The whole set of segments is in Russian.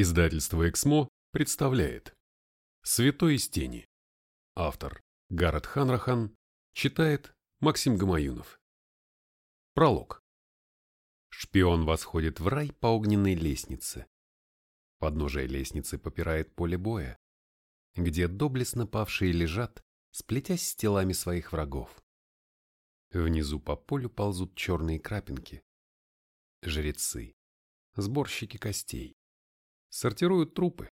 Издательство «Эксмо» представляет «Святой из тени». Автор Гаррет Ханрахан читает Максим Гамаюнов. Пролог. Шпион восходит в рай по огненной лестнице. Подножие лестницы попирает поле боя, где доблестно павшие лежат, сплетясь с телами своих врагов. Внизу по полю ползут черные крапинки. Жрецы, сборщики костей сортируют трупы,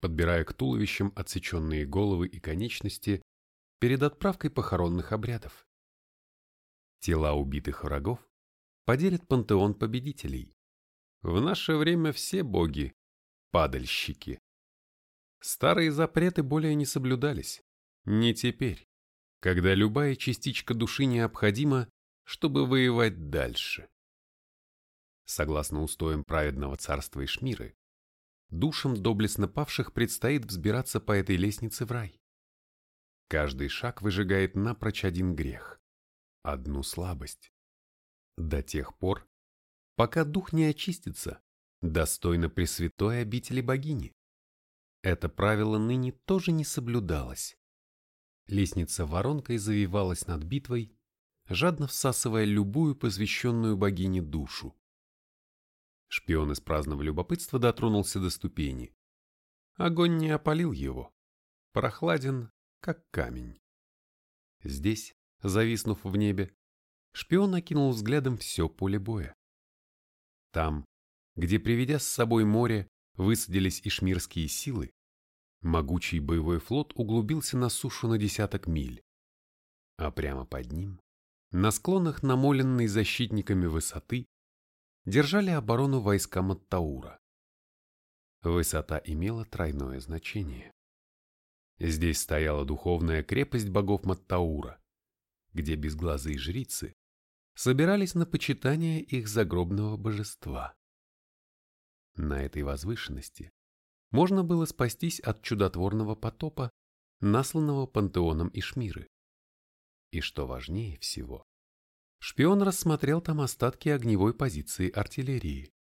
подбирая к туловищам отсеченные головы и конечности перед отправкой похоронных обрядов. Тела убитых врагов поделит пантеон победителей. В наше время все боги – падальщики. Старые запреты более не соблюдались. Не теперь, когда любая частичка души необходима, чтобы воевать дальше. Согласно устоям праведного царства Ишмиры, душам доблестно павших предстоит взбираться по этой лестнице в рай. Каждый шаг выжигает напрочь один грех, одну слабость. До тех пор, пока дух не очистится, достойно пресвятой обители богини. Это правило ныне тоже не соблюдалось. Лестница воронкой завивалась над битвой, жадно всасывая любую посвященную богине душу. Шпион из праздного любопытства дотронулся до ступени. Огонь не опалил его. Прохладен, как камень. Здесь, зависнув в небе, шпион окинул взглядом все поле боя. Там, где, приведя с собой море, высадились ишмирские силы, могучий боевой флот углубился на сушу на десяток миль. А прямо под ним, на склонах намоленной защитниками высоты, держали оборону войска Маттаура. Высота имела тройное значение. Здесь стояла духовная крепость богов Маттаура, где безглазые жрицы собирались на почитание их загробного божества. На этой возвышенности можно было спастись от чудотворного потопа, насланного пантеоном Ишмиры. И что важнее всего, шпион рассмотрел там остатки огневой позиции артиллерии.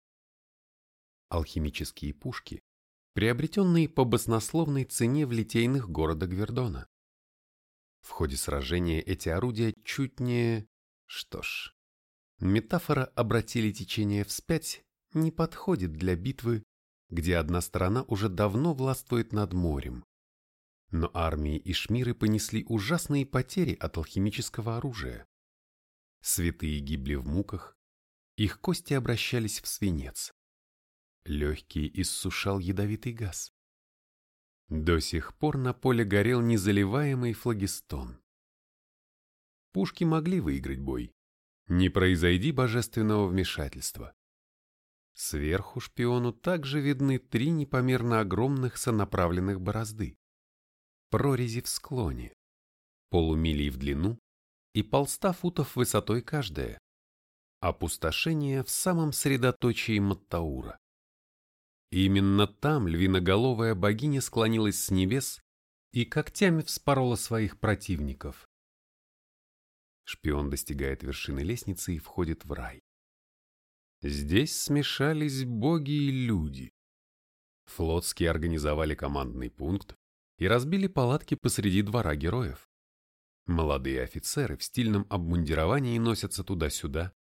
Алхимические пушки, приобретенные по баснословной цене в литейных города Гвердона. В ходе сражения эти орудия чуть не... Что ж, метафора «обратили течение вспять» не подходит для битвы, где одна сторона уже давно властвует над морем. Но армии Ишмиры понесли ужасные потери от алхимического оружия. Святые гибли в муках, их кости обращались в свинец. Легкие иссушал ядовитый газ. До сих пор на поле горел незаливаемый флагистон. Пушки могли выиграть бой, не произойди божественного вмешательства. Сверху шпиону также видны три непомерно огромных сонаправленных борозды. Прорези в склоне, полумили в длину и полста футов высотой каждая. Опустошение в самом средоточии Маттаура. Именно там львиноголовая богиня склонилась с небес и когтями вспорола своих противников. Шпион достигает вершины лестницы и входит в рай. Здесь смешались боги и люди. Флотские организовали командный пункт и разбили палатки посреди двора героев. Молодые офицеры в стильном обмундировании носятся туда-сюда,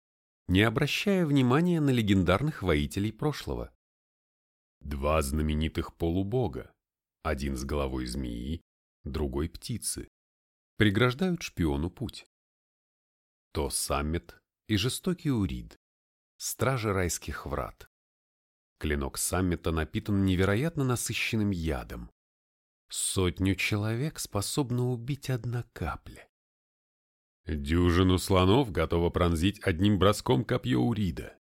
не обращая внимания на легендарных воителей прошлого. Два знаменитых полубога, один с головой змеи, другой птицы, преграждают шпиону путь. То Саммит и жестокий Урид, стражи райских врат. Клинок Саммита напитан невероятно насыщенным ядом, Сотню человек способна убить одна капля. Дюжину слонов готова пронзить одним броском копье Урида.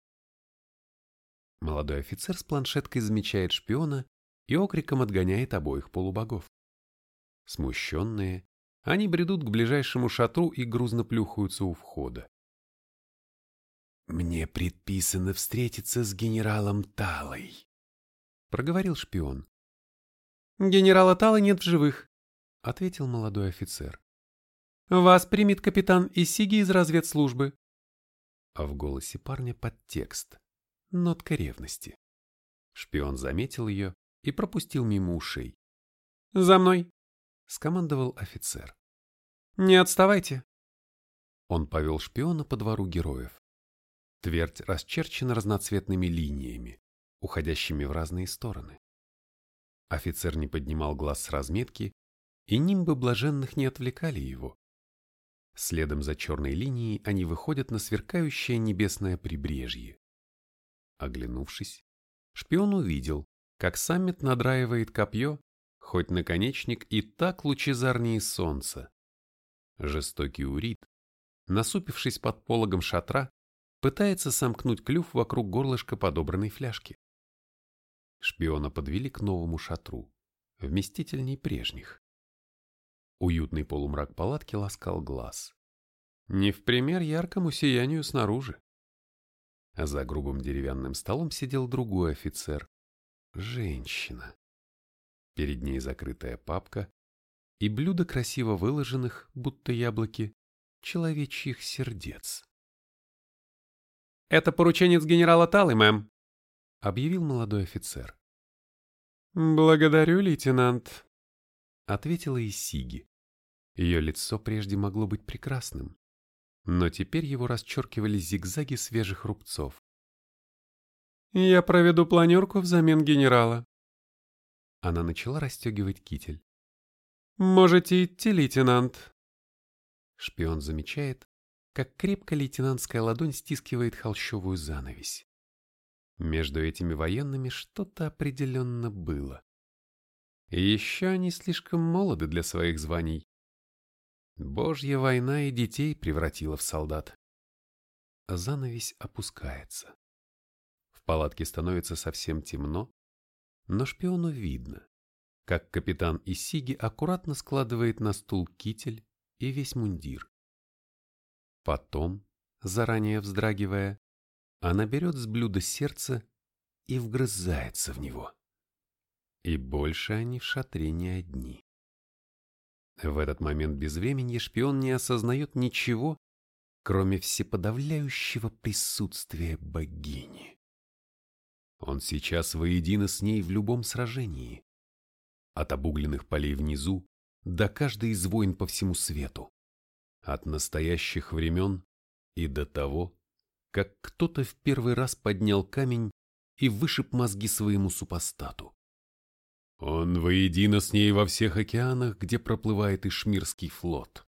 Молодой офицер с планшеткой замечает шпиона и окриком отгоняет обоих полубогов. Смущенные, они бредут к ближайшему шатру и грузно плюхаются у входа. «Мне предписано встретиться с генералом Талой», — проговорил шпион. «Генерала Тала нет в живых», — ответил молодой офицер. «Вас примет капитан Исиги из разведслужбы». А в голосе парня подтекст, нотка ревности. Шпион заметил ее и пропустил мимо ушей. «За мной!» — скомандовал офицер. «Не отставайте!» Он повел шпиона по двору героев. Твердь расчерчена разноцветными линиями, уходящими в разные стороны. Офицер не поднимал глаз с разметки, и нимбы блаженных не отвлекали его. Следом за черной линией они выходят на сверкающее небесное прибрежье. Оглянувшись, шпион увидел, как саммит надраивает копье, хоть наконечник и так лучезарнее солнца. Жестокий урит, насупившись под пологом шатра, пытается сомкнуть клюв вокруг горлышка подобранной фляжки. Шпиона подвели к новому шатру, вместительней прежних. Уютный полумрак палатки ласкал глаз. Не в пример яркому сиянию снаружи. За грубым деревянным столом сидел другой офицер. Женщина. Перед ней закрытая папка и блюдо красиво выложенных, будто яблоки, человечьих сердец. «Это порученец генерала Талы, мэм», — объявил молодой офицер. «Благодарю, лейтенант», — ответила Исиги. Ее лицо прежде могло быть прекрасным, но теперь его расчеркивали зигзаги свежих рубцов. «Я проведу планерку взамен генерала». Она начала расстегивать китель. «Можете идти, лейтенант». Шпион замечает, как крепко лейтенантская ладонь стискивает холщовую занавесь. Между этими военными что-то определенно было. И еще они слишком молоды для своих званий. Божья война и детей превратила в солдат. Занавесь опускается. В палатке становится совсем темно, но шпиону видно, как капитан Исиги аккуратно складывает на стул китель и весь мундир. Потом, заранее вздрагивая, она берет с блюда сердце и вгрызается в него. И больше они в шатре не одни. В этот момент безвременья шпион не осознает ничего, кроме всеподавляющего присутствия богини. Он сейчас воедино с ней в любом сражении. От обугленных полей внизу до каждой из войн по всему свету от настоящих времен и до того, как кто-то в первый раз поднял камень и вышиб мозги своему супостату. Он воедино с ней во всех океанах, где проплывает Ишмирский флот.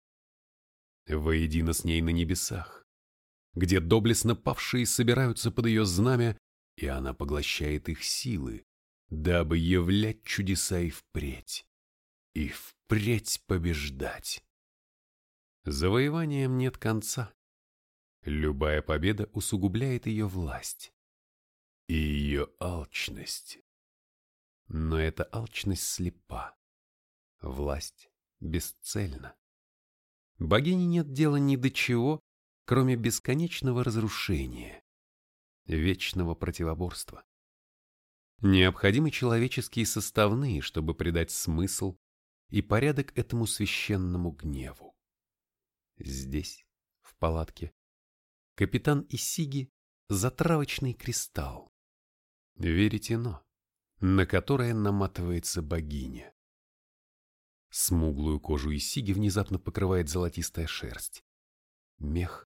Воедино с ней на небесах, где доблестно павшие собираются под ее знамя, и она поглощает их силы, дабы являть чудеса и впредь, и впредь побеждать. Завоеванием нет конца. Любая победа усугубляет ее власть и ее алчность. Но эта алчность слепа. Власть бесцельна. Богине нет дела ни до чего, кроме бесконечного разрушения, вечного противоборства. Необходимы человеческие составные, чтобы придать смысл и порядок этому священному гневу. Здесь, в палатке, капитан Исиги – затравочный кристалл. Веретено, на которое наматывается богиня. Смуглую кожу Исиги внезапно покрывает золотистая шерсть. Мех,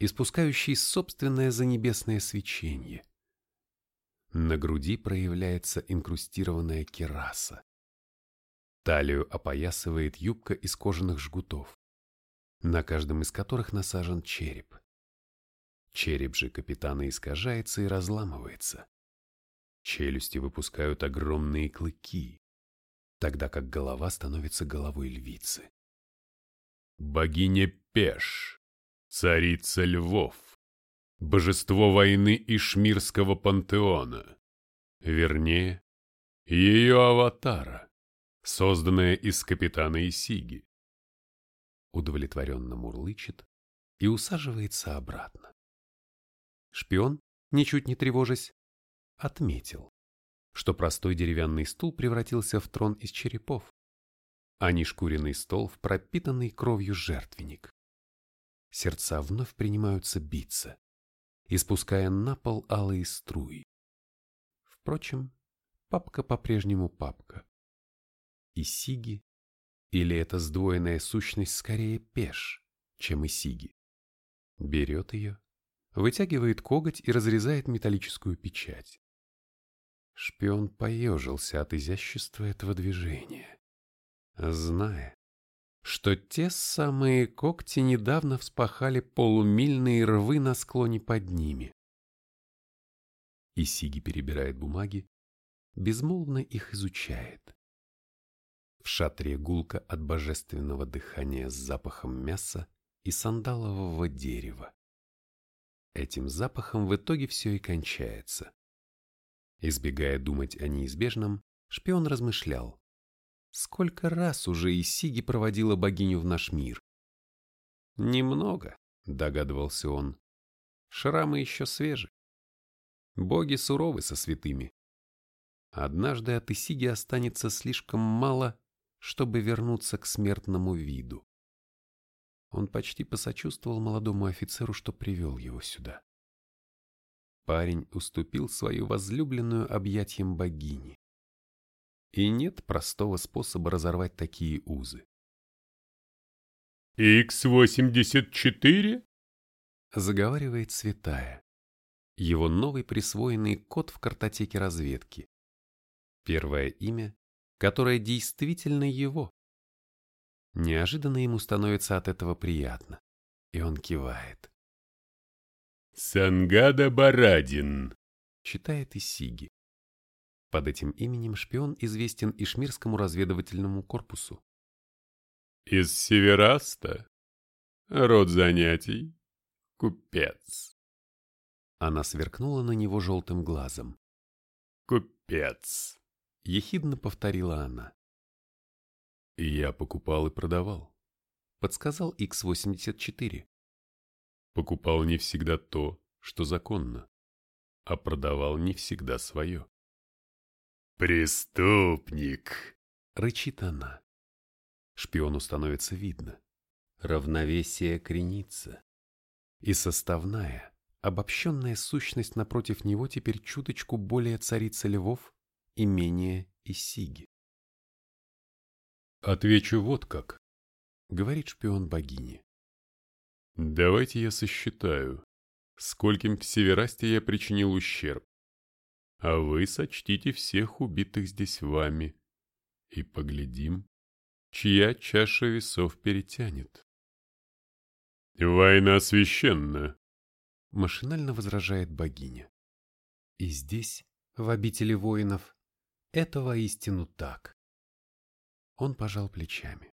испускающий собственное занебесное свечение. На груди проявляется инкрустированная кераса. Талию опоясывает юбка из кожаных жгутов на каждом из которых насажен череп. Череп же капитана искажается и разламывается. Челюсти выпускают огромные клыки, тогда как голова становится головой львицы. Богиня Пеш, царица львов, божество войны Ишмирского пантеона, вернее, ее аватара, созданная из капитана Исиги удовлетворенно мурлычет и усаживается обратно. Шпион, ничуть не тревожась, отметил, что простой деревянный стул превратился в трон из черепов, а не шкуренный стол в пропитанный кровью жертвенник. Сердца вновь принимаются биться, испуская на пол алые струи. Впрочем, папка по-прежнему папка. И Сиги, или эта сдвоенная сущность скорее пеш, чем и Сиги, берет ее, вытягивает коготь и разрезает металлическую печать. Шпион поежился от изящества этого движения, зная, что те самые когти недавно вспахали полумильные рвы на склоне под ними. И Сиги перебирает бумаги, безмолвно их изучает. В шатре гулка от божественного дыхания с запахом мяса и сандалового дерева. Этим запахом в итоге все и кончается. Избегая думать о неизбежном, шпион размышлял. Сколько раз уже Исиги проводила богиню в наш мир? Немного, догадывался он. Шрамы еще свежи. Боги суровы со святыми. Однажды от Исиги останется слишком мало, чтобы вернуться к смертному виду. Он почти посочувствовал молодому офицеру, что привел его сюда. Парень уступил свою возлюбленную объятиям богини. И нет простого способа разорвать такие узы. «Х-84?» Заговаривает святая. Его новый присвоенный код в картотеке разведки. Первое имя, которое действительно его. Неожиданно ему становится от этого приятно, и он кивает. «Сангада Барадин», — читает Исиги. Под этим именем шпион известен Ишмирскому разведывательному корпусу. «Из Севераста? Род занятий? Купец». Она сверкнула на него желтым глазом. «Купец», — ехидно повторила она. «Я покупал и продавал», — подсказал Х-84. «Покупал не всегда то, что законно, а продавал не всегда свое». «Преступник!» — рычит она. Шпиону становится видно. Равновесие кренится. И составная, обобщенная сущность напротив него теперь чуточку более царица львов и менее Исиги. «Отвечу вот как», — говорит шпион богини. «Давайте я сосчитаю, скольким в Северасте я причинил ущерб, а вы сочтите всех убитых здесь вами, и поглядим, чья чаша весов перетянет». «Война священна», — машинально возражает богиня. И здесь, в обители воинов, это воистину так. Он пожал плечами.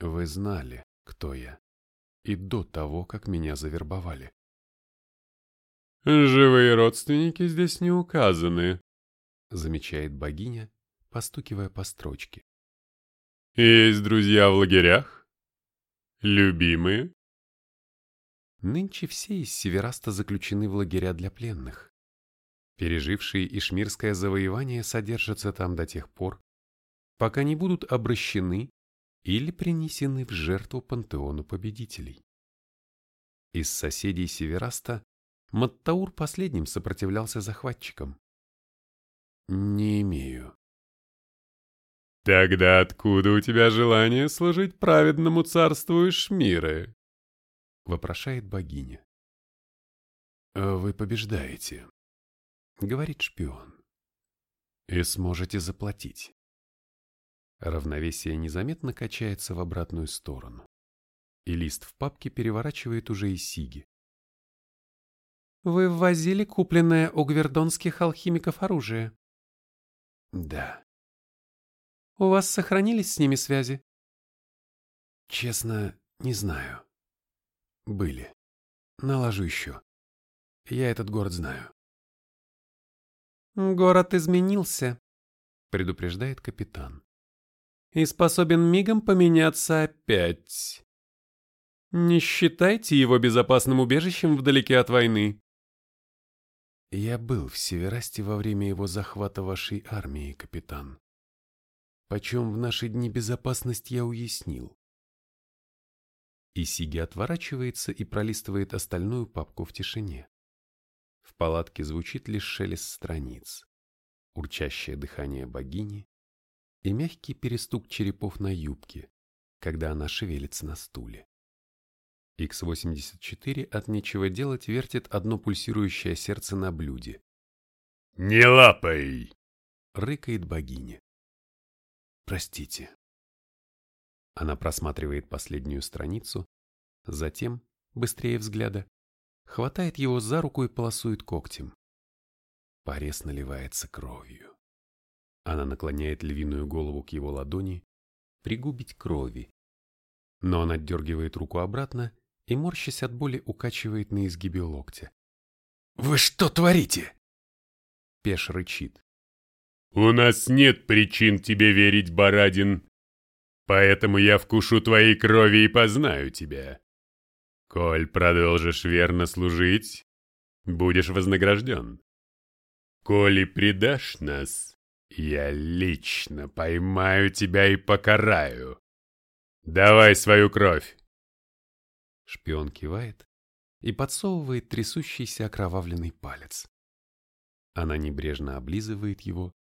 Вы знали, кто я, и до того, как меня завербовали. «Живые родственники здесь не указаны», — замечает богиня, постукивая по строчке. «Есть друзья в лагерях? Любимые?» Нынче все из Севераста заключены в лагеря для пленных. Пережившие Ишмирское завоевание содержатся там до тех пор, пока не будут обращены или принесены в жертву пантеону победителей. Из соседей Севераста Маттаур последним сопротивлялся захватчикам. Не имею. Тогда откуда у тебя желание служить праведному царству Ишмиры? Вопрошает богиня. Вы побеждаете, говорит шпион. И сможете заплатить. Равновесие незаметно качается в обратную сторону. И лист в папке переворачивает уже и Сиги. «Вы ввозили купленное у гвердонских алхимиков оружие?» «Да». «У вас сохранились с ними связи?» «Честно, не знаю. Были. Наложу еще. Я этот город знаю». «Город изменился», — предупреждает капитан и способен мигом поменяться опять. Не считайте его безопасным убежищем вдалеке от войны. Я был в Северасте во время его захвата вашей армии, капитан. Почем в наши дни безопасность я уяснил. И Сиги отворачивается и пролистывает остальную папку в тишине. В палатке звучит лишь шелест страниц, урчащее дыхание богини и мягкий перестук черепов на юбке, когда она шевелится на стуле. X-84 от нечего делать вертит одно пульсирующее сердце на блюде. «Не лапай!» — рыкает богиня. «Простите». Она просматривает последнюю страницу, затем, быстрее взгляда, хватает его за руку и полосует когтем. Порез наливается кровью. Она наклоняет львиную голову к его ладони, пригубить крови. Но он отдергивает руку обратно и, морщась от боли, укачивает на изгибе локтя. «Вы что творите?» Пеш рычит. «У нас нет причин тебе верить, Барадин. Поэтому я вкушу твоей крови и познаю тебя. Коль продолжишь верно служить, будешь вознагражден. Коли предашь нас, я лично поймаю тебя и покараю. Давай свою кровь. Шпион кивает и подсовывает трясущийся окровавленный палец. Она небрежно облизывает его,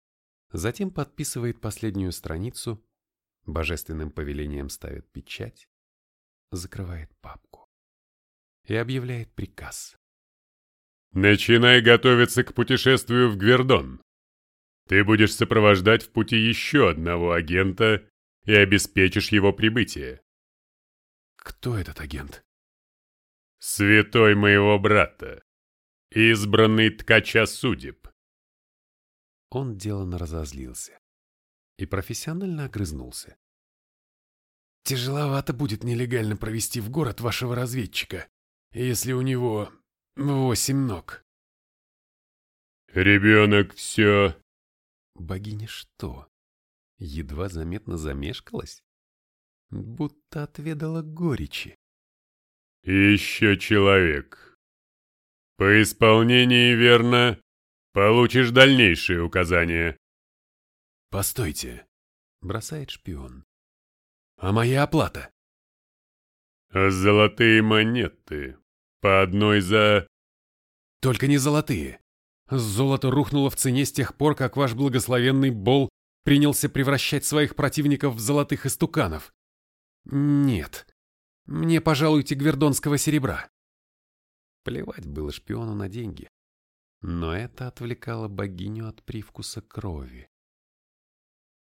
затем подписывает последнюю страницу, божественным повелением ставит печать, закрывает папку и объявляет приказ. «Начинай готовиться к путешествию в Гвердон. Ты будешь сопровождать в пути еще одного агента и обеспечишь его прибытие». «Кто этот агент?» святой моего брата, избранный ткача судеб. Он деланно разозлился и профессионально огрызнулся. Тяжеловато будет нелегально провести в город вашего разведчика, если у него восемь ног. Ребенок все... Богиня что, едва заметно замешкалась? Будто отведала горечи. Еще человек. По исполнении верно получишь дальнейшие указания. Постойте, бросает шпион. А моя оплата? Золотые монеты. По одной за... Только не золотые. Золото рухнуло в цене с тех пор, как ваш благословенный Бол принялся превращать своих противников в золотых истуканов. Нет, мне, пожалуйте, гвердонского серебра. Плевать было шпиону на деньги. Но это отвлекало богиню от привкуса крови.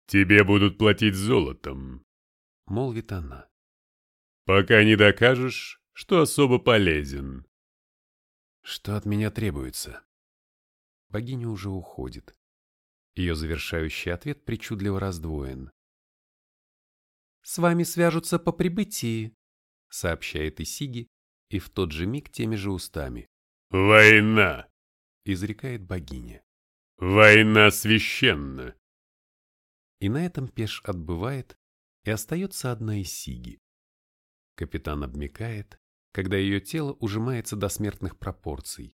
«Тебе будут платить золотом», — молвит она. «Пока не докажешь, что особо полезен». «Что от меня требуется?» Богиня уже уходит. Ее завершающий ответ причудливо раздвоен. «С вами свяжутся по прибытии», сообщает Исиги, и в тот же миг теми же устами. «Война!» — изрекает богиня. «Война священна!» И на этом Пеш отбывает, и остается одна Исиги. Капитан обмекает, когда ее тело ужимается до смертных пропорций.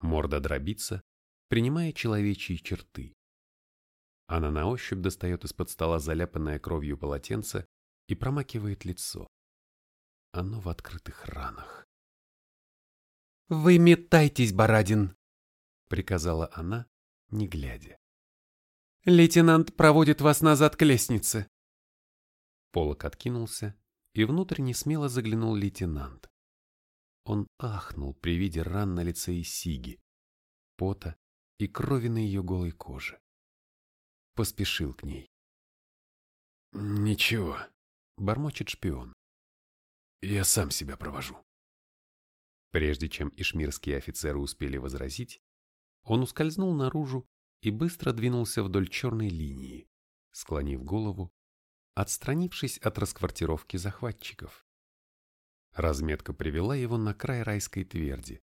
Морда дробится, принимая человечьи черты. Она на ощупь достает из-под стола заляпанное кровью полотенце и промакивает лицо оно в открытых ранах. «Вы метайтесь, Барадин!» — приказала она, не глядя. «Лейтенант проводит вас назад к лестнице!» Полок откинулся, и внутрь несмело заглянул лейтенант. Он ахнул при виде ран на лице Исиги, пота и крови на ее голой коже. Поспешил к ней. «Ничего», — бормочет шпион. Я сам себя провожу. Прежде чем ишмирские офицеры успели возразить, он ускользнул наружу и быстро двинулся вдоль черной линии, склонив голову, отстранившись от расквартировки захватчиков. Разметка привела его на край райской тверди,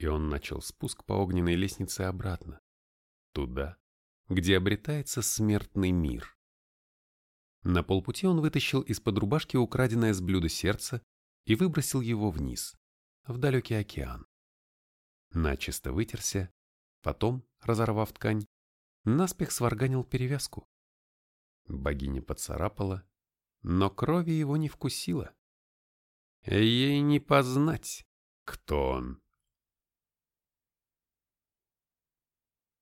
и он начал спуск по огненной лестнице обратно, туда, где обретается смертный мир. На полпути он вытащил из-под рубашки украденное с блюда сердце и выбросил его вниз, в далекий океан. Начисто вытерся, потом, разорвав ткань, наспех сварганил перевязку. Богиня поцарапала, но крови его не вкусила. Ей не познать, кто он.